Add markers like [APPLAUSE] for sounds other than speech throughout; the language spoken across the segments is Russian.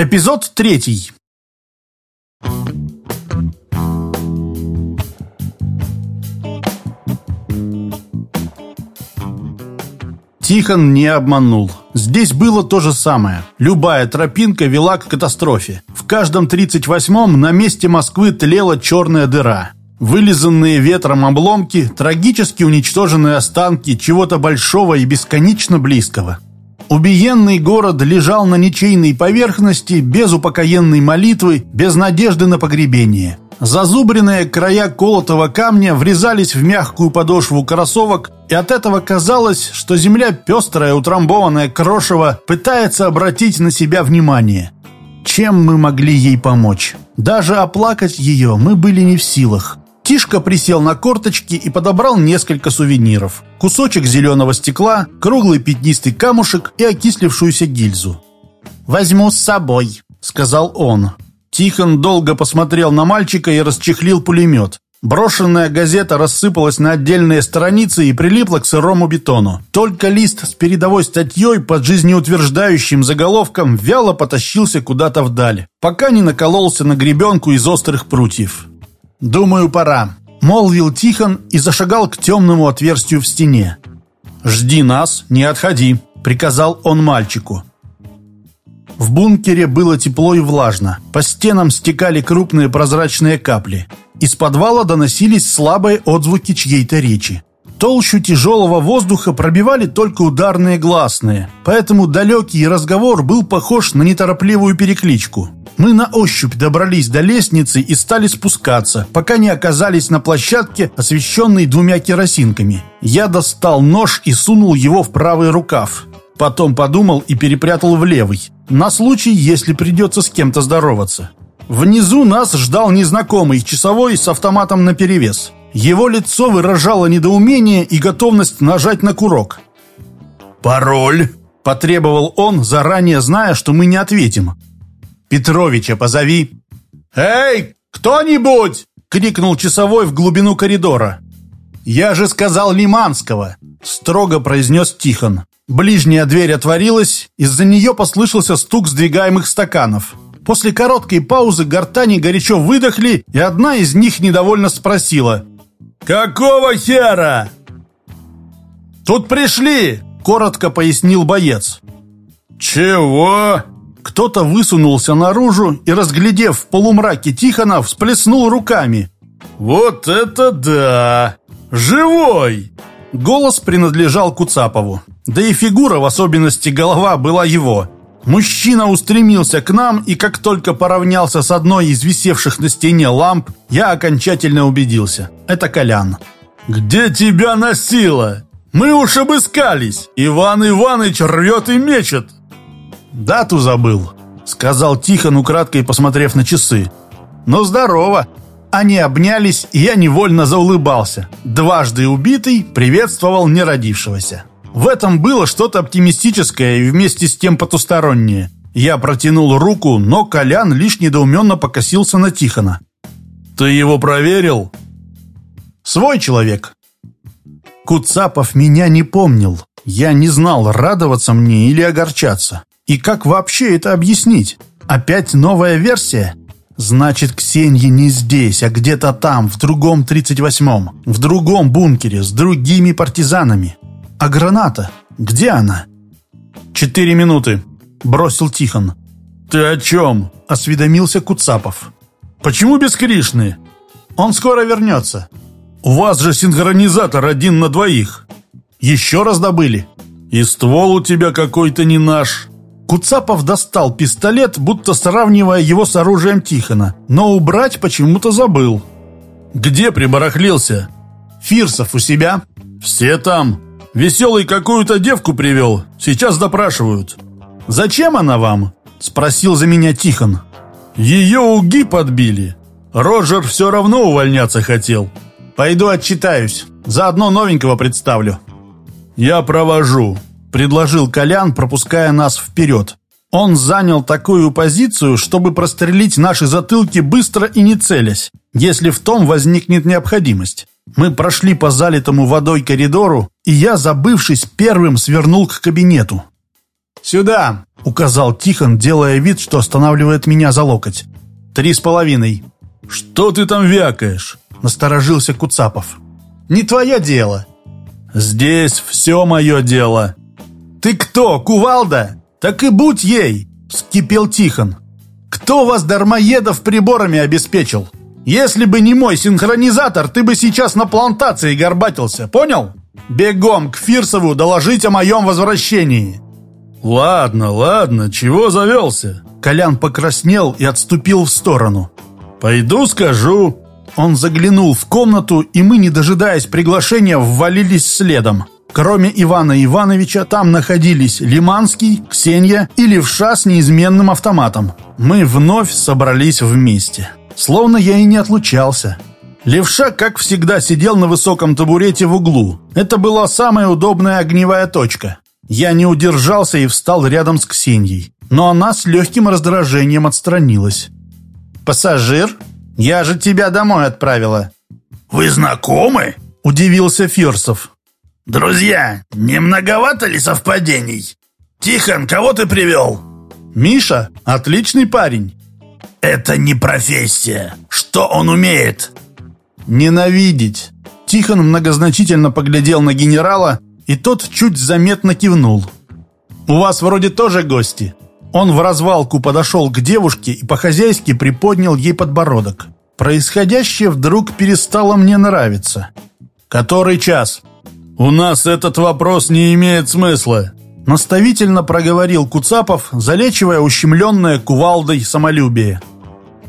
Эпизод третий. Тихон не обманул. Здесь было то же самое. Любая тропинка вела к катастрофе. В каждом 38-м на месте Москвы тлела черная дыра. Вылизанные ветром обломки, трагически уничтоженные останки чего-то большого и бесконечно близкого. Убиенный город лежал на ничейной поверхности, без упокоенной молитвы, без надежды на погребение. Зазубренные края колотого камня врезались в мягкую подошву кроссовок, и от этого казалось, что земля пестрая, утрамбованная крошево, пытается обратить на себя внимание. Чем мы могли ей помочь? Даже оплакать ее мы были не в силах. Тишка присел на корточки и подобрал несколько сувениров. Кусочек зеленого стекла, круглый пятнистый камушек и окислившуюся гильзу. «Возьму с собой», — сказал он. Тихон долго посмотрел на мальчика и расчехлил пулемет. Брошенная газета рассыпалась на отдельные страницы и прилипла к сырому бетону. Только лист с передовой статьей под жизнеутверждающим заголовком вяло потащился куда-то вдаль, пока не накололся на гребенку из острых прутьев. «Думаю, пора», — молвил Тихон и зашагал к темному отверстию в стене. «Жди нас, не отходи», — приказал он мальчику. В бункере было тепло и влажно. По стенам стекали крупные прозрачные капли. Из подвала доносились слабые отзвуки чьей-то речи. Толщу тяжелого воздуха пробивали только ударные гласные, поэтому далекий разговор был похож на неторопливую перекличку. Мы на ощупь добрались до лестницы и стали спускаться, пока не оказались на площадке, освещенной двумя керосинками. Я достал нож и сунул его в правый рукав. Потом подумал и перепрятал в левый, на случай, если придется с кем-то здороваться. Внизу нас ждал незнакомый часовой с автоматом наперевес. Его лицо выражало недоумение и готовность нажать на курок. «Пароль!» – потребовал он, заранее зная, что мы не ответим. «Петровича позови!» «Эй, кто-нибудь!» – крикнул часовой в глубину коридора. «Я же сказал Лиманского!» – строго произнес Тихон. Ближняя дверь отворилась, из-за нее послышался стук сдвигаемых стаканов. После короткой паузы гортани горячо выдохли, и одна из них недовольно спросила – «Какого хера?» «Тут пришли!» — коротко пояснил боец. «Чего?» Кто-то высунулся наружу и, разглядев в полумраке Тихона, всплеснул руками. «Вот это да! Живой!» Голос принадлежал Куцапову. Да и фигура, в особенности голова, была его. Мужчина устремился к нам, и как только поравнялся с одной из висевших на стене ламп, я окончательно убедился. Это Колян. «Где тебя носило? Мы уж обыскались. Иван Иваныч рвет и мечет». «Дату забыл», — сказал Тихон, украдкой посмотрев на часы. «Ну, здорово». Они обнялись, и я невольно заулыбался. Дважды убитый приветствовал неродившегося. В этом было что-то оптимистическое и вместе с тем потустороннее. Я протянул руку, но Колян лишь недоуменно покосился на Тихона. «Ты его проверил?» «Свой человек». Куцапов меня не помнил. Я не знал, радоваться мне или огорчаться. И как вообще это объяснить? Опять новая версия? Значит, Ксенья не здесь, а где-то там, в другом 38-м, в другом бункере, с другими партизанами. «А граната? Где она?» «Четыре минуты», — бросил Тихон. «Ты о чем?» — осведомился Куцапов. «Почему без Кришны?» «Он скоро вернется». «У вас же синхронизатор один на двоих». «Еще раз добыли». «И ствол у тебя какой-то не наш». Куцапов достал пистолет, будто сравнивая его с оружием Тихона, но убрать почему-то забыл. «Где прибарахлился?» «Фирсов у себя». «Все там?» Веселый какую-то девку привел. Сейчас допрашивают». «Зачем она вам?» – спросил за меня Тихон. «Ее уги подбили. Роджер все равно увольняться хотел. Пойду отчитаюсь. Заодно новенького представлю». «Я провожу», – предложил Колян, пропуская нас вперед. Он занял такую позицию, чтобы прострелить наши затылки быстро и не целясь, если в том возникнет необходимость. Мы прошли по залитому водой коридору, и я, забывшись, первым свернул к кабинету. «Сюда!» — указал Тихон, делая вид, что останавливает меня за локоть. «Три с половиной». «Что ты там вякаешь?» — насторожился Куцапов. «Не твое дело». «Здесь все мое дело». «Ты кто, кувалда? Так и будь ей!» — вскипел Тихон. «Кто вас, дармоедов, приборами обеспечил? Если бы не мой синхронизатор, ты бы сейчас на плантации горбатился, понял? Бегом к Фирсову доложить о моем возвращении!» «Ладно, ладно, чего завелся?» Колян покраснел и отступил в сторону. «Пойду скажу». Он заглянул в комнату, и мы, не дожидаясь приглашения, ввалились следом. Кроме Ивана Ивановича, там находились Лиманский, Ксения и Левша с неизменным автоматом. Мы вновь собрались вместе. Словно я и не отлучался. Левша, как всегда, сидел на высоком табурете в углу. Это была самая удобная огневая точка. Я не удержался и встал рядом с Ксенией. Но она с легким раздражением отстранилась. «Пассажир? Я же тебя домой отправила». «Вы знакомы?» – удивился Фирсов. «Друзья, не многовато ли совпадений? Тихон, кого ты привел?» «Миша, отличный парень». «Это не профессия. Что он умеет?» «Ненавидеть». Тихон многозначительно поглядел на генерала, и тот чуть заметно кивнул. «У вас вроде тоже гости». Он в развалку подошел к девушке и по-хозяйски приподнял ей подбородок. Происходящее вдруг перестало мне нравиться. «Который час?» «У нас этот вопрос не имеет смысла», — наставительно проговорил Куцапов, залечивая ущемленное кувалдой самолюбие.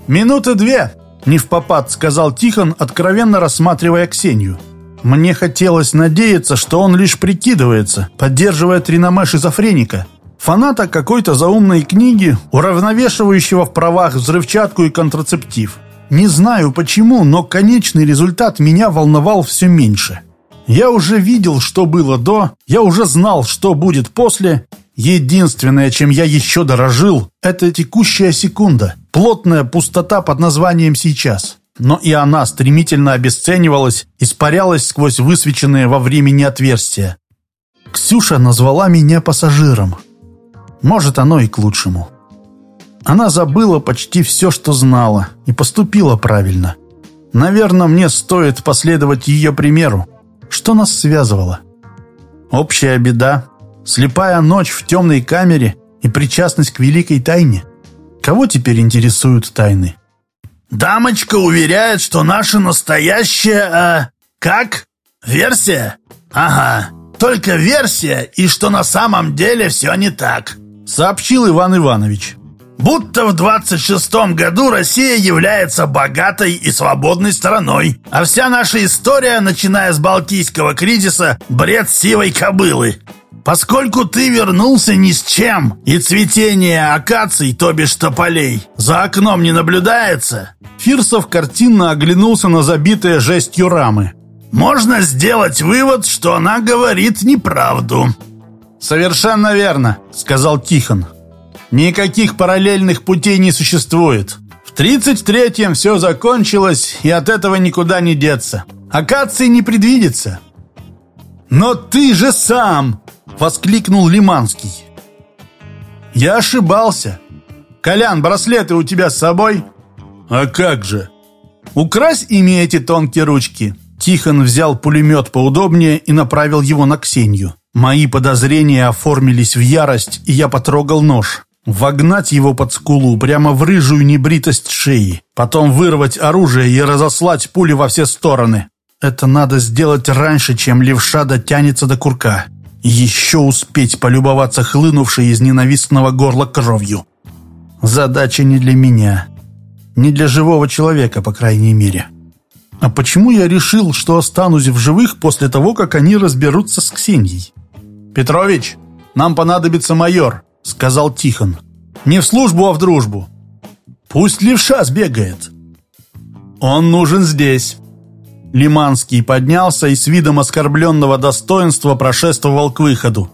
«Минуты две», — не в попад сказал Тихон, откровенно рассматривая Ксению. Мне хотелось надеяться, что он лишь прикидывается, поддерживая реноме шизофреника. Фаната какой-то заумной книги, уравновешивающего в правах взрывчатку и контрацептив. Не знаю почему, но конечный результат меня волновал все меньше. Я уже видел, что было до, я уже знал, что будет после. Единственное, чем я еще дорожил, это текущая секунда, плотная пустота под названием «сейчас» но и она стремительно обесценивалась, испарялась сквозь высвеченные во времени отверстия. Ксюша назвала меня пассажиром. Может, оно и к лучшему. Она забыла почти все, что знала, и поступила правильно. Наверное, мне стоит последовать ее примеру. Что нас связывало? Общая беда, слепая ночь в темной камере и причастность к великой тайне. Кого теперь интересуют тайны? Дамочка уверяет, что наша настоящая... Э, как? Версия? Ага, только версия, и что на самом деле все не так. Сообщил Иван Иванович. Будто в 26-м году Россия является богатой и свободной страной, а вся наша история, начиная с Балтийского кризиса, бред сивой кобылы. Поскольку ты вернулся ни с чем, и цветение акаций, то бишь тополей, за окном не наблюдается, Фирсов картинно оглянулся на забитые жестью рамы. «Можно сделать вывод, что она говорит неправду». «Совершенно верно», — сказал Тихон. «Никаких параллельных путей не существует. В тридцать третьем все закончилось, и от этого никуда не деться. Акации не предвидится». «Но ты же сам!» — воскликнул Лиманский. «Я ошибался. Колян, браслеты у тебя с собой?» «А как же?» «Укрась ими эти тонкие ручки». Тихон взял пулемет поудобнее и направил его на Ксению. Мои подозрения оформились в ярость, и я потрогал нож. Вогнать его под скулу, прямо в рыжую небритость шеи. Потом вырвать оружие и разослать пули во все стороны. Это надо сделать раньше, чем левша дотянется до курка. Еще успеть полюбоваться хлынувшей из ненавистного горла кровью. Задача не для меня. Не для живого человека, по крайней мере. А почему я решил, что останусь в живых после того, как они разберутся с Ксенией? «Петрович, нам понадобится майор», — сказал Тихон. «Не в службу, а в дружбу. Пусть левша сбегает». «Он нужен здесь». Лиманский поднялся и с видом оскорбленного достоинства прошествовал к выходу.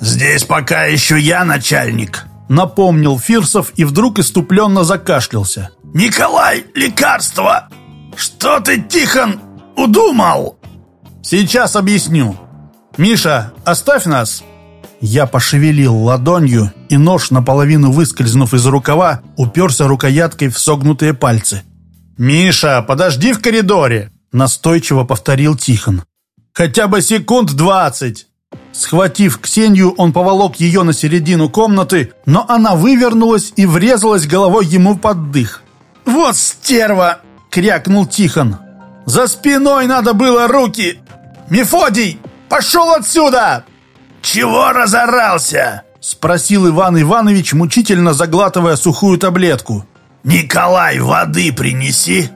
«Здесь пока еще я начальник», — напомнил Фирсов и вдруг иступленно закашлялся. «Николай, лекарство! Что ты, Тихон, удумал?» «Сейчас объясню. Миша, оставь нас!» Я пошевелил ладонью, и нож, наполовину выскользнув из рукава, уперся рукояткой в согнутые пальцы. «Миша, подожди в коридоре!» — настойчиво повторил Тихон. «Хотя бы секунд двадцать!» Схватив Ксению, он поволок ее на середину комнаты, но она вывернулась и врезалась головой ему под дых. «Вот стерва!» — крякнул Тихон. «За спиной надо было руки! Мефодий, пошел отсюда!» «Чего разорался?» — спросил Иван Иванович, мучительно заглатывая сухую таблетку. «Николай, воды принеси!»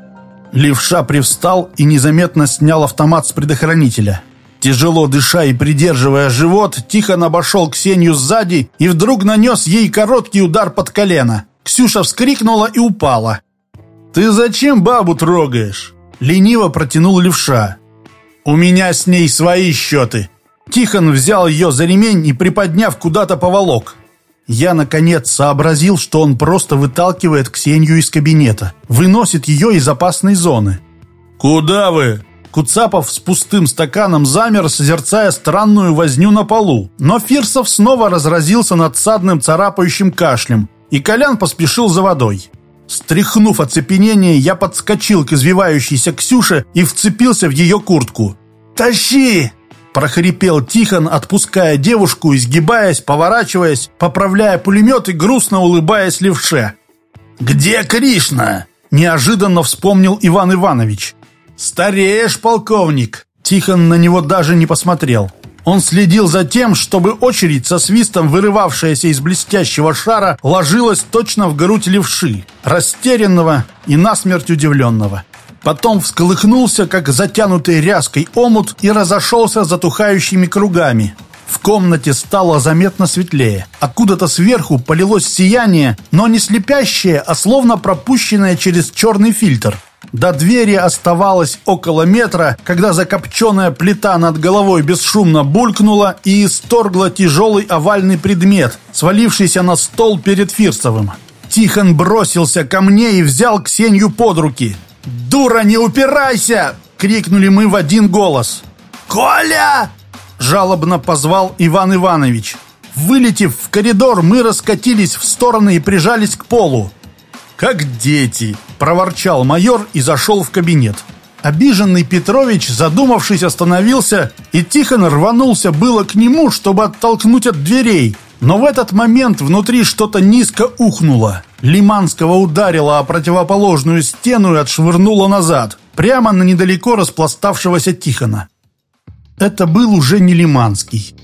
Левша привстал и незаметно снял автомат с предохранителя. Тяжело дыша и придерживая живот, Тихон обошел Ксению сзади и вдруг нанес ей короткий удар под колено. Ксюша вскрикнула и упала. «Ты зачем бабу трогаешь?» Лениво протянул левша. «У меня с ней свои счеты». Тихон взял ее за ремень и, приподняв, куда-то поволок. Я, наконец, сообразил, что он просто выталкивает Ксению из кабинета, выносит ее из опасной зоны. «Куда вы?» Куцапов с пустым стаканом замер, созерцая странную возню на полу. Но Фирсов снова разразился надсадным царапающим кашлем, и Колян поспешил за водой. Стряхнув оцепенение, я подскочил к извивающейся Ксюше и вцепился в ее куртку. «Тащи!» – прохрипел Тихон, отпуская девушку, изгибаясь, поворачиваясь, поправляя пулемет и грустно улыбаясь левше. «Где Кришна?» – неожиданно вспомнил Иван Иванович. «Стареешь, полковник!» Тихон на него даже не посмотрел. Он следил за тем, чтобы очередь со свистом, вырывавшаяся из блестящего шара, ложилась точно в грудь левши, растерянного и насмерть удивленного. Потом всколыхнулся, как затянутый ряской омут, и разошелся затухающими кругами. В комнате стало заметно светлее. Откуда-то сверху полилось сияние, но не слепящее, а словно пропущенное через черный фильтр. До двери оставалось около метра, когда закопченная плита над головой бесшумно булькнула и исторгла тяжелый овальный предмет, свалившийся на стол перед Фирсовым. Тихон бросился ко мне и взял Ксению под руки. «Дура, не упирайся!» — крикнули мы в один голос. «Коля!» — жалобно позвал Иван Иванович. Вылетев в коридор, мы раскатились в стороны и прижались к полу. «Как дети!» – проворчал майор и зашел в кабинет. Обиженный Петрович, задумавшись, остановился, и Тихон рванулся было к нему, чтобы оттолкнуть от дверей. Но в этот момент внутри что-то низко ухнуло. Лиманского ударило о противоположную стену и отшвырнуло назад, прямо на недалеко распластавшегося Тихона. Это был уже не Лиманский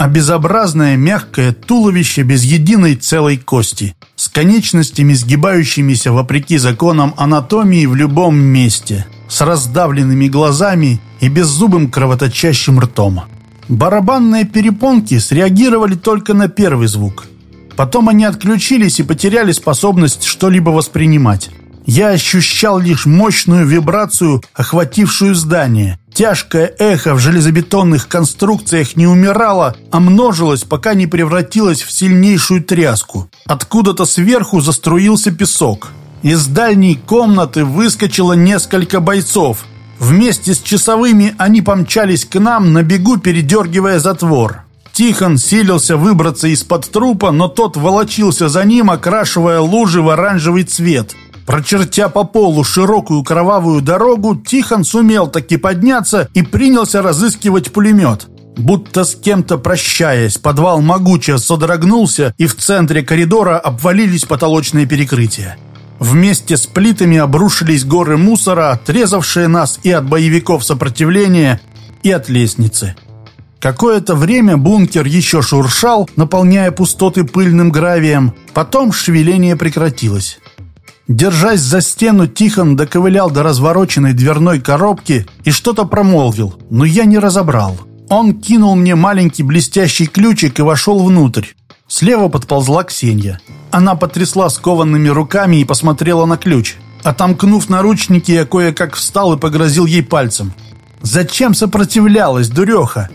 а безобразное мягкое туловище без единой целой кости, с конечностями, сгибающимися вопреки законам анатомии в любом месте, с раздавленными глазами и беззубым кровоточащим ртом. Барабанные перепонки среагировали только на первый звук. Потом они отключились и потеряли способность что-либо воспринимать. Я ощущал лишь мощную вибрацию, охватившую здание. Тяжкое эхо в железобетонных конструкциях не умирало, а множилось, пока не превратилось в сильнейшую тряску. Откуда-то сверху заструился песок. Из дальней комнаты выскочило несколько бойцов. Вместе с часовыми они помчались к нам, на бегу передергивая затвор. Тихон силился выбраться из-под трупа, но тот волочился за ним, окрашивая лужи в оранжевый цвет – Прочертя по полу широкую кровавую дорогу, Тихон сумел таки подняться и принялся разыскивать пулемет. Будто с кем-то прощаясь, подвал могуче содрогнулся, и в центре коридора обвалились потолочные перекрытия. Вместе с плитами обрушились горы мусора, отрезавшие нас и от боевиков сопротивления, и от лестницы. Какое-то время бункер еще шуршал, наполняя пустоты пыльным гравием, потом шевеление прекратилось. Держась за стену, Тихон доковылял до развороченной дверной коробки и что-то промолвил, но я не разобрал. Он кинул мне маленький блестящий ключик и вошел внутрь. Слева подползла Ксения. Она потрясла скованными руками и посмотрела на ключ. Отомкнув наручники, я кое-как встал и погрозил ей пальцем. «Зачем сопротивлялась, дуреха?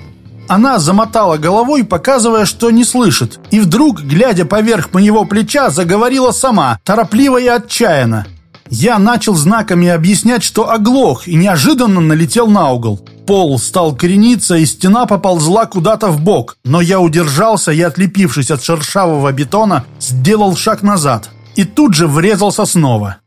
Она замотала головой, показывая, что не слышит, и вдруг, глядя поверх моего плеча, заговорила сама, торопливо и отчаянно. Я начал знаками объяснять, что оглох, и неожиданно налетел на угол. Пол стал крениться, и стена поползла куда-то в бок, но я удержался и, отлепившись от шершавого бетона, сделал шаг назад и тут же врезался снова.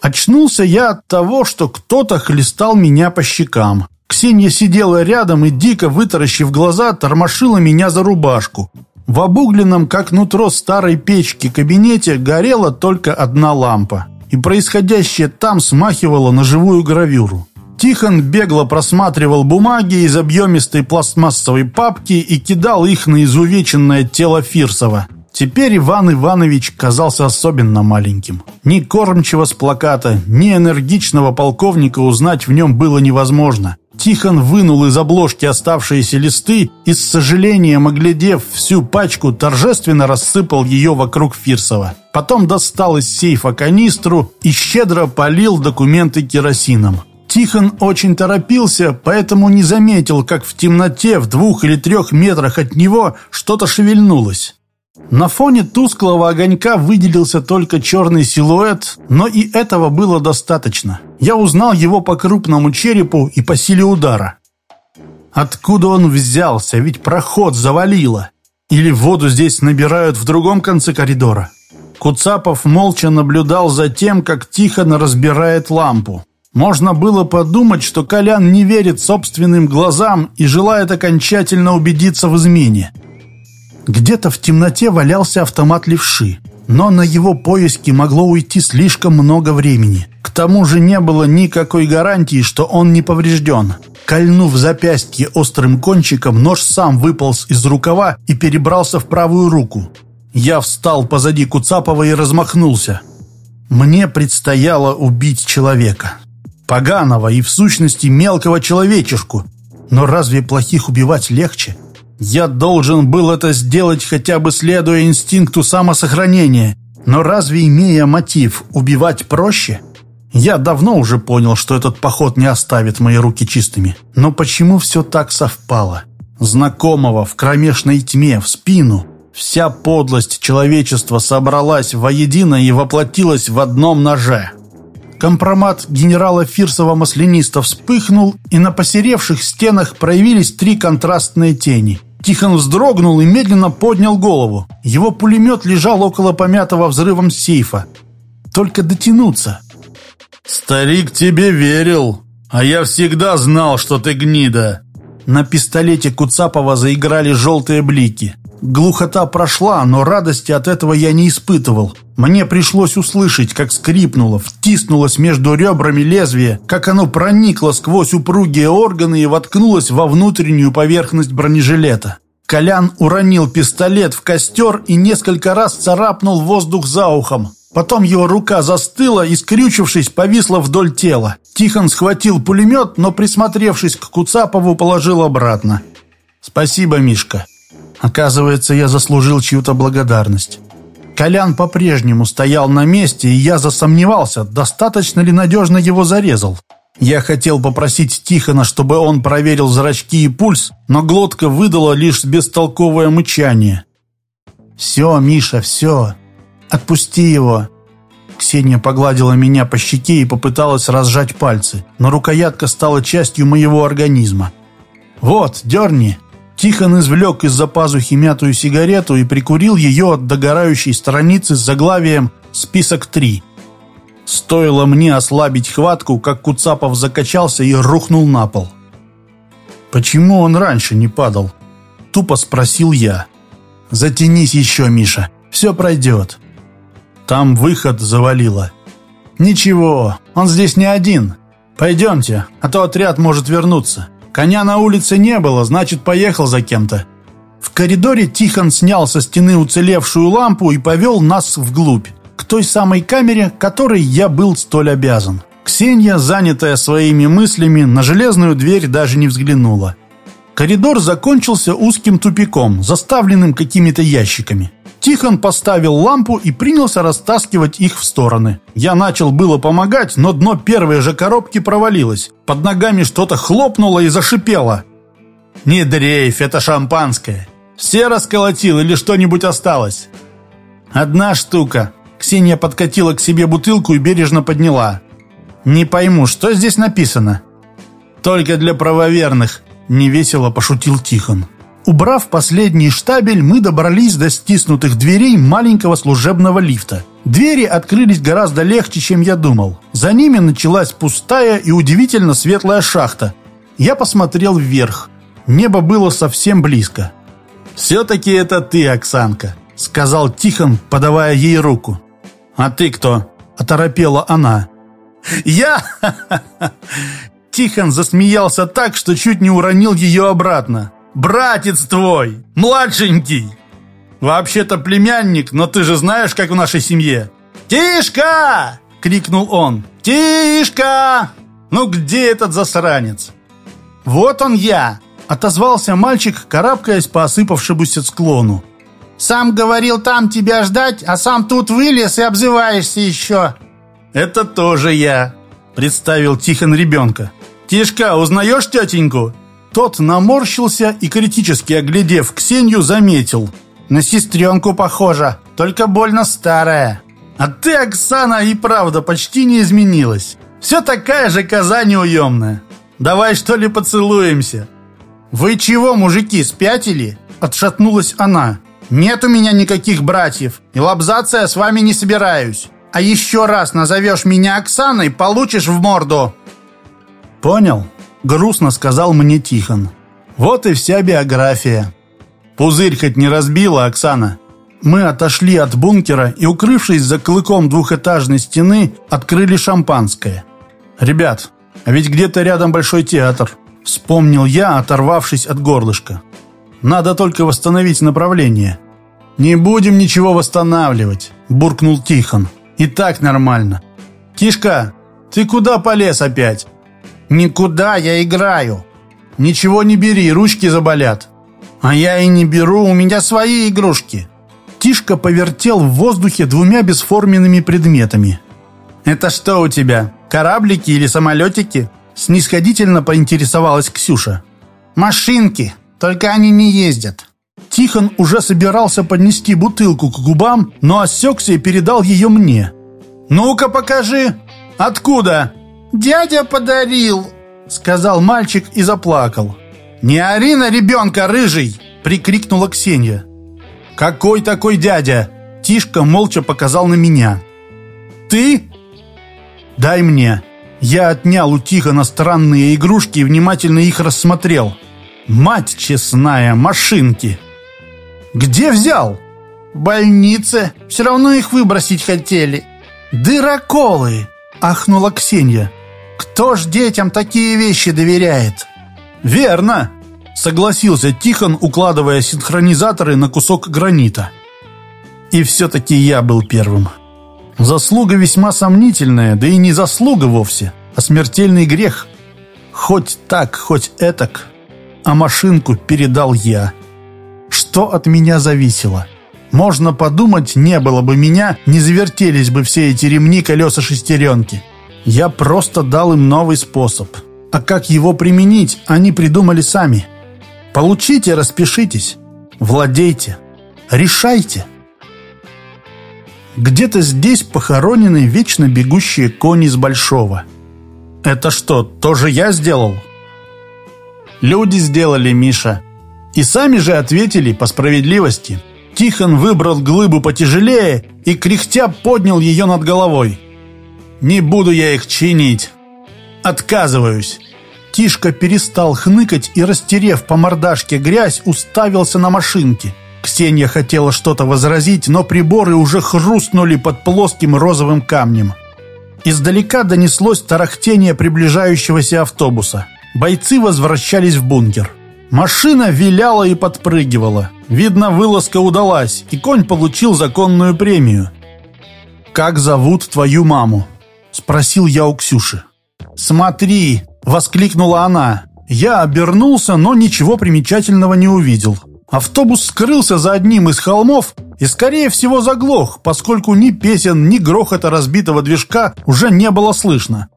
Очнулся я от того, что кто-то хлестал меня по щекам. Ксения сидела рядом и, дико вытаращив глаза, тормошила меня за рубашку. В обугленном, как нутро старой печки, кабинете горела только одна лампа, и происходящее там смахивало на живую гравюру. Тихон бегло просматривал бумаги из объемистой пластмассовой папки и кидал их на изувеченное тело Фирсова. Теперь Иван Иванович казался особенно маленьким. Ни кормчего с плаката, ни энергичного полковника узнать в нем было невозможно. Тихон вынул из обложки оставшиеся листы и, с сожалением оглядев всю пачку, торжественно рассыпал ее вокруг Фирсова. Потом достал из сейфа канистру и щедро полил документы керосином. Тихон очень торопился, поэтому не заметил, как в темноте в двух или трех метрах от него что-то шевельнулось. На фоне тусклого огонька выделился только черный силуэт, но и этого было достаточно. Я узнал его по крупному черепу и по силе удара. Откуда он взялся? Ведь проход завалило. Или воду здесь набирают в другом конце коридора? Куцапов молча наблюдал за тем, как Тихон разбирает лампу. Можно было подумать, что Колян не верит собственным глазам и желает окончательно убедиться в измене. Где-то в темноте валялся автомат левши, но на его поиски могло уйти слишком много времени. К тому же не было никакой гарантии, что он не поврежден. Кольнув запястье острым кончиком, нож сам выполз из рукава и перебрался в правую руку. Я встал позади Куцапова и размахнулся. Мне предстояло убить человека. Поганого и в сущности мелкого человечешку. Но разве плохих убивать легче? Я должен был это сделать хотя бы следуя инстинкту самосохранения. Но разве, имея мотив, убивать проще? Я давно уже понял, что этот поход не оставит мои руки чистыми. Но почему все так совпало? Знакомого в кромешной тьме, в спину. Вся подлость человечества собралась воедино и воплотилась в одном ноже. Компромат генерала Фирсова-Масляниста вспыхнул, и на посеревших стенах проявились три контрастные тени – Тихон вздрогнул и медленно поднял голову. Его пулемет лежал около помятого взрывом сейфа. Только дотянуться. «Старик тебе верил, а я всегда знал, что ты гнида». На пистолете Куцапова заиграли желтые блики. Глухота прошла, но радости от этого я не испытывал. Мне пришлось услышать, как скрипнуло, втиснулось между ребрами лезвие, как оно проникло сквозь упругие органы и воткнулось во внутреннюю поверхность бронежилета. Колян уронил пистолет в костер и несколько раз царапнул воздух за ухом. Потом его рука застыла и, скрючившись, повисла вдоль тела. Тихон схватил пулемет, но, присмотревшись к Куцапову, положил обратно. «Спасибо, Мишка. Оказывается, я заслужил чью-то благодарность. Колян по-прежнему стоял на месте, и я засомневался, достаточно ли надежно его зарезал. Я хотел попросить Тихона, чтобы он проверил зрачки и пульс, но глотка выдала лишь бестолковое мычание. «Все, Миша, все. Отпусти его». Ксения погладила меня по щеке и попыталась разжать пальцы, но рукоятка стала частью моего организма. «Вот, дерни». Тихон извлек из-за пазухи мятую сигарету и прикурил ее от догорающей страницы с заглавием «Список 3». Стоило мне ослабить хватку, как Куцапов закачался и рухнул на пол. «Почему он раньше не падал?» Тупо спросил я. «Затянись еще, Миша, все пройдет». Там выход завалило. «Ничего, он здесь не один. Пойдемте, а то отряд может вернуться». Коня на улице не было, значит, поехал за кем-то. В коридоре Тихон снял со стены уцелевшую лампу и повел нас вглубь, к той самой камере, которой я был столь обязан. Ксения, занятая своими мыслями, на железную дверь даже не взглянула. Коридор закончился узким тупиком, заставленным какими-то ящиками. Тихон поставил лампу и принялся растаскивать их в стороны. Я начал было помогать, но дно первой же коробки провалилось. Под ногами что-то хлопнуло и зашипело. «Не дрейф, это шампанское. Все расколотил или что-нибудь осталось?» «Одна штука». Ксения подкатила к себе бутылку и бережно подняла. «Не пойму, что здесь написано?» Только для правоверных», — невесело пошутил Тихон. Убрав последний штабель, мы добрались до стиснутых дверей маленького служебного лифта. Двери открылись гораздо легче, чем я думал. За ними началась пустая и удивительно светлая шахта. Я посмотрел вверх. Небо было совсем близко. «Все-таки это ты, Оксанка», — сказал Тихон, подавая ей руку. «А ты кто?» — оторопела она. «Я?» [LAUGHS] Тихон засмеялся так, что чуть не уронил ее обратно. Братец твой, младшенький. Вообще-то племянник, но ты же знаешь, как в нашей семье. Тишка! крикнул он. Тишка! Ну где этот засранец? Вот он я, отозвался мальчик, карабкаясь по осыпавшемуся склону. Сам говорил там тебя ждать, а сам тут вылез и обзываешься еще. Это тоже я, представил Тихон ребенка. Тишка, узнаешь тетеньку? Тот наморщился и, критически оглядев Ксению, заметил. «На сестренку похожа, только больно старая. А ты, Оксана, и правда почти не изменилась. Все такая же коза неуемная. Давай, что ли, поцелуемся?» «Вы чего, мужики, спятили?» Отшатнулась она. «Нет у меня никаких братьев, и лобзаться с вами не собираюсь. А еще раз назовешь меня Оксаной, получишь в морду». «Понял?» Грустно сказал мне Тихон. Вот и вся биография. Пузырь хоть не разбила, Оксана. Мы отошли от бункера и, укрывшись за клыком двухэтажной стены, открыли шампанское. Ребят, а ведь где-то рядом большой театр. Вспомнил я, оторвавшись от горлышка. Надо только восстановить направление. «Не будем ничего восстанавливать», – буркнул Тихон. «И так нормально». «Кишка, ты куда полез опять?» «Никуда, я играю». «Ничего не бери, ручки заболят». «А я и не беру, у меня свои игрушки». Тишка повертел в воздухе двумя бесформенными предметами. «Это что у тебя, кораблики или самолетики?» Снисходительно поинтересовалась Ксюша. «Машинки, только они не ездят». Тихон уже собирался поднести бутылку к губам, но осекся и передал ее мне. «Ну-ка покажи! Откуда?» «Дядя подарил», — сказал мальчик и заплакал. «Не ори на ребенка, рыжий!» — прикрикнула Ксения. «Какой такой дядя?» Тишка молча показал на меня. «Ты?» «Дай мне». Я отнял у Тихона странные игрушки и внимательно их рассмотрел. «Мать честная, машинки!» «Где взял?» «В больнице. Все равно их выбросить хотели». «Дыроколы!» — ахнула Ксения. Кто ж детям такие вещи доверяет? Верно, согласился Тихон, укладывая синхронизаторы на кусок гранита. И все-таки я был первым. Заслуга весьма сомнительная, да и не заслуга вовсе, а смертельный грех. Хоть так, хоть этак, а машинку передал я. Что от меня зависело? Можно подумать, не было бы меня, не завертелись бы все эти ремни колеса шестеренки. Я просто дал им новый способ. А как его применить, они придумали сами. Получите, распишитесь. Владейте. Решайте. Где-то здесь похоронены вечно бегущие кони с Большого. Это что, тоже я сделал? Люди сделали, Миша. И сами же ответили по справедливости. Тихон выбрал глыбу потяжелее и кряхтя поднял ее над головой. Не буду я их чинить. Отказываюсь. Тишка перестал хныкать и, растерев по мордашке грязь, уставился на машинки. Ксения хотела что-то возразить, но приборы уже хрустнули под плоским розовым камнем. Издалека донеслось тарахтение приближающегося автобуса. Бойцы возвращались в бункер. Машина виляла и подпрыгивала. Видно, вылазка удалась, и конь получил законную премию. «Как зовут твою маму?» Спросил я у Ксюши. «Смотри!» — воскликнула она. Я обернулся, но ничего примечательного не увидел. Автобус скрылся за одним из холмов и, скорее всего, заглох, поскольку ни песен, ни грохота разбитого движка уже не было слышно.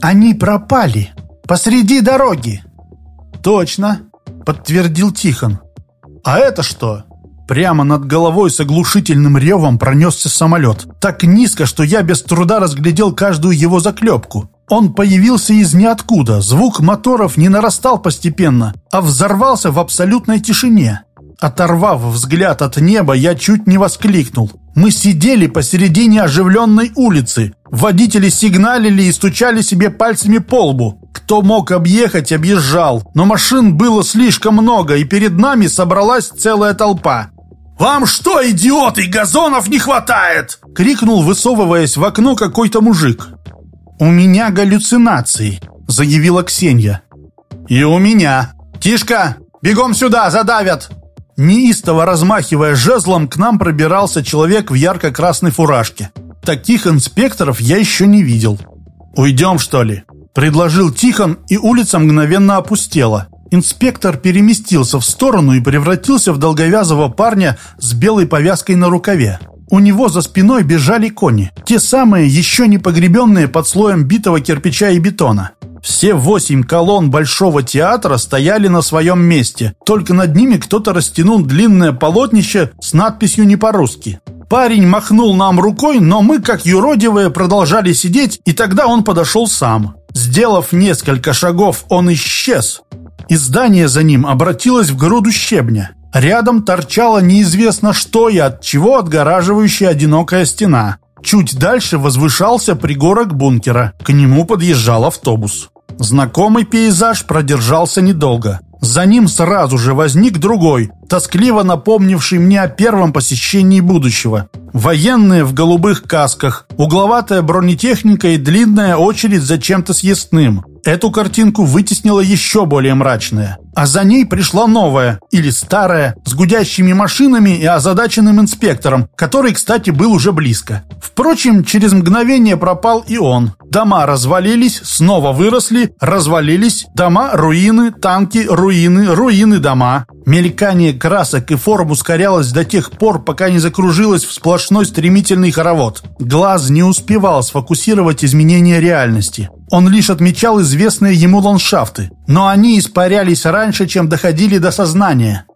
«Они пропали! Посреди дороги!» «Точно!» — подтвердил Тихон. «А это что?» Прямо над головой с оглушительным ревом пронесся самолет. Так низко, что я без труда разглядел каждую его заклепку. Он появился из ниоткуда, звук моторов не нарастал постепенно, а взорвался в абсолютной тишине. Оторвав взгляд от неба, я чуть не воскликнул. Мы сидели посередине оживленной улицы. Водители сигналили и стучали себе пальцами по лбу. Кто мог объехать, объезжал. Но машин было слишком много, и перед нами собралась целая толпа. «Вам что, идиоты, газонов не хватает?» — крикнул, высовываясь в окно какой-то мужик. «У меня галлюцинации», — заявила Ксения. «И у меня. Тишка, бегом сюда, задавят!» Неистово размахивая жезлом, к нам пробирался человек в ярко-красной фуражке. Таких инспекторов я еще не видел. «Уйдем, что ли?» – предложил Тихон, и улица мгновенно опустела. Инспектор переместился в сторону и превратился в долговязого парня с белой повязкой на рукаве. У него за спиной бежали кони, те самые, еще не погребенные под слоем битого кирпича и бетона. Все восемь колонн Большого театра стояли на своем месте, только над ними кто-то растянул длинное полотнище с надписью не по-русски. Парень махнул нам рукой, но мы, как юродивые, продолжали сидеть, и тогда он подошел сам. Сделав несколько шагов, он исчез. И здание за ним обратилось в груду щебня. Рядом торчало неизвестно что и от чего отгораживающая одинокая стена. Чуть дальше возвышался пригорок бункера. К нему подъезжал автобус. Знакомый пейзаж продержался недолго. За ним сразу же возник другой, тоскливо напомнивший мне о первом посещении будущего. Военные в голубых касках, угловатая бронетехника и длинная очередь за чем-то съестным. Эту картинку вытеснила еще более мрачная. А за ней пришла новая, или старая, с гудящими машинами и озадаченным инспектором, который, кстати, был уже близко. Впрочем, через мгновение пропал и он. Дома развалились, снова выросли, развалились, дома, руины, танки, руины, руины, дома. Мелькание красок и форм ускорялось до тех пор, пока не закружилось в сплошной стремительный хоровод. Глаз не успевал сфокусировать изменения реальности. Он лишь отмечал известные ему ландшафты, но они испарялись раньше, чем доходили до сознания.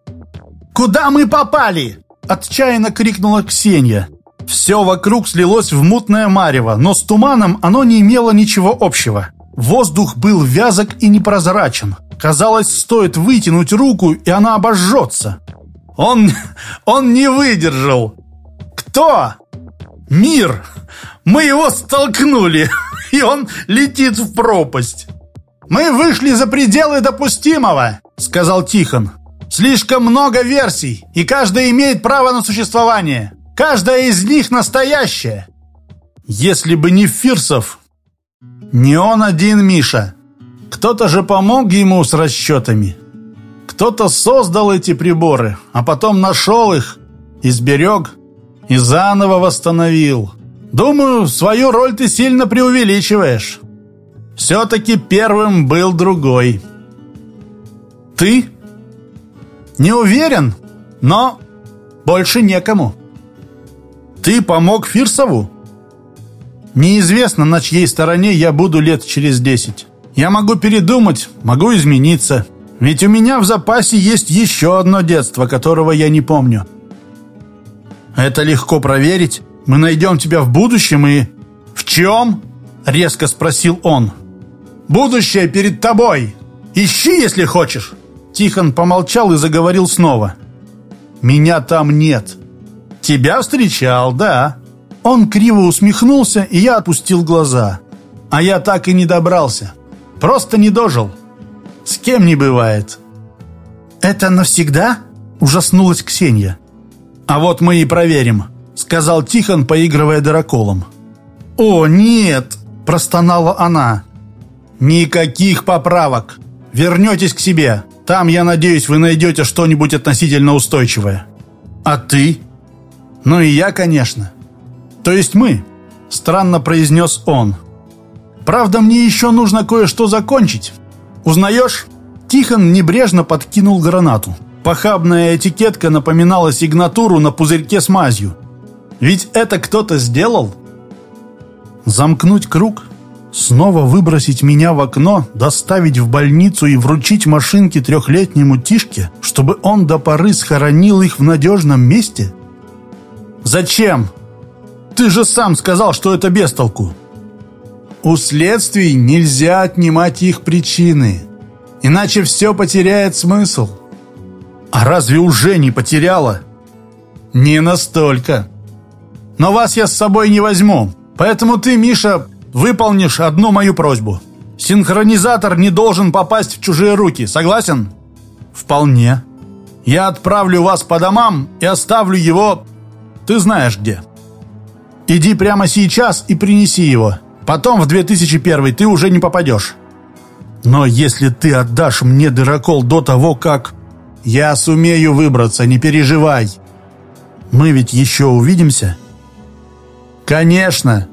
«Куда мы попали?» – отчаянно крикнула Ксения. Все вокруг слилось в мутное марево, но с туманом оно не имело ничего общего. Воздух был вязок и непрозрачен. Казалось, стоит вытянуть руку, и она обожжется. Он... он не выдержал. Кто? Мир. Мы его столкнули, и он летит в пропасть. Мы вышли за пределы допустимого, сказал Тихон. Слишком много версий, и каждая имеет право на существование. Каждая из них настоящая. Если бы не Фирсов, не он один, Миша. Кто-то же помог ему с расчетами. Кто-то создал эти приборы, а потом нашел их, изберег и заново восстановил. Думаю, свою роль ты сильно преувеличиваешь. Все-таки первым был другой. Ты? Не уверен, но больше некому. Ты помог Фирсову? Неизвестно, на чьей стороне я буду лет через десять. Я могу передумать, могу измениться. Ведь у меня в запасе есть еще одно детство, которого я не помню. Это легко проверить. Мы найдем тебя в будущем и... В чем? Резко спросил он. Будущее перед тобой. Ищи, если хочешь. Тихон помолчал и заговорил снова. Меня там нет. Тебя встречал, да. Он криво усмехнулся, и я отпустил глаза. А я так и не добрался. Просто не дожил. С кем не бывает. «Это навсегда?» – ужаснулась Ксения. «А вот мы и проверим», – сказал Тихон, поигрывая дыроколом. «О, нет!» – простонала она. «Никаких поправок. Вернетесь к себе. Там, я надеюсь, вы найдете что-нибудь относительно устойчивое». «А ты?» «Ну и я, конечно. То есть мы», — странно произнес он. «Правда, мне еще нужно кое-что закончить. Узнаешь?» Тихон небрежно подкинул гранату. Похабная этикетка напоминала сигнатуру на пузырьке с мазью. Ведь это кто-то сделал? Замкнуть круг? Снова выбросить меня в окно, доставить в больницу и вручить машинке трехлетнему Тишке, чтобы он до поры схоронил их в надежном месте? Зачем? Ты же сам сказал, что это бестолку. У следствий нельзя отнимать их причины, иначе все потеряет смысл. А разве уже не потеряла? Не настолько. Но вас я с собой не возьму, поэтому ты, Миша, выполнишь одну мою просьбу. Синхронизатор не должен попасть в чужие руки, согласен? Вполне. Я отправлю вас по домам и оставлю его... Ты знаешь где. Иди прямо сейчас и принеси его. Потом в 2001 ты уже не попадешь. Но если ты отдашь мне дырокол до того, как... Я сумею выбраться, не переживай. Мы ведь еще увидимся? Конечно.